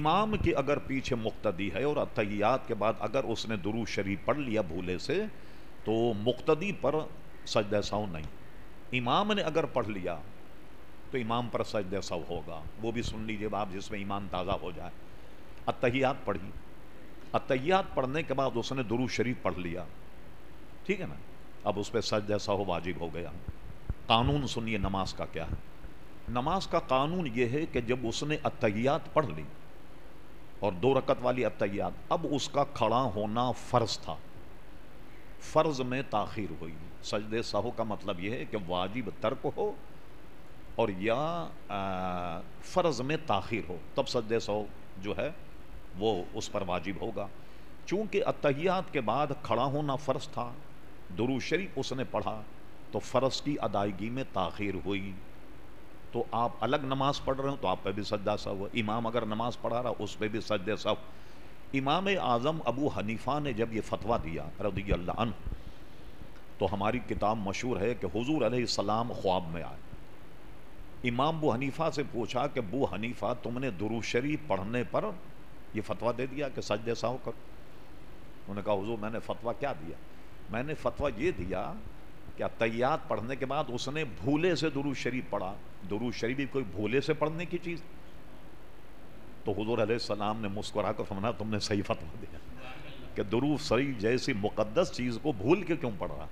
امام کی اگر پیچھے مقتدی ہے اور اتحیات کے بعد اگر اس نے درو شریف پڑھ لیا بھولے سے، تو مقتدی پر سجدہ سو نہیں۔ امام نے اگر پڑھ لیا، تو امام پر سجدہ سو ہوگا۔ وہ بھی سن لیجیے آپ جس میں ایمان تازہ ہو جائے۔ اتحیات پڑھی۔ اتحیات پڑھنے کے بعد اس نے درو شریف پڑھ لیا۔ ٹھیک ہے نا؟ اب اس پہ سجدہ سو واجب ہو گیا۔ قانون سنیے نماز کا کیا ہے۔ نماز کا قانون یہ ہے کہ جب اس نے اتحیات پڑھ لی اور دو رکت والی اتیات اب اس کا کھڑا ہونا فرض تھا۔ فرض میں تاخیر ہوئی۔ سجد سہو کا مطلب یہ ہے کہ واجب ترک ہو اور یا فرض میں تاخیر ہو۔ تب سجد سہو جو ہے وہ اس پر واجب ہوگا۔ چونکہ اتحیات کے بعد کھڑا ہونا فرض تھا درو شریف اس نے پڑھا تو فرض کی ادائیگی میں تاخیر ہوئی۔ تو آپ الگ نماز پڑھ رہے ہو تو آپ پہ بھی سجدہ سو امام اگر نماز پڑھا رہا، اس پہ بھی سجدہ سو امام اعظم ابو حنیفہ نے جب یہ فتویٰ دیا رضی اللہ عنہ، تو ہماری کتاب مشہور ہے کہ حضور علیہ السلام خواب میں آئے۔ امام ابو حنیفہ سے پوچھا کہ بو حنیفہ، تم نے درو شریف پڑھنے پر یہ فتویٰ دے دیا کہ سجدہ سو کر انہوں نے کہا، حضور میں نے فتویٰ کیا دیا؟ میں نے فتویٰ یہ دیا کہ تیات پڑھنے کے بعد اس نے بھولے سے درو شریف پڑھا۔ درو شریف بھی کوئی بھولے سے پڑھنے کی چیز۔ تو حضور علیہ السلام نے مسکرا کر فرمایا، تم نے صحیح فتوا دیا کہ درو شریف جیسی مقدس چیز کو بھول کے کیوں پڑھ رہا؟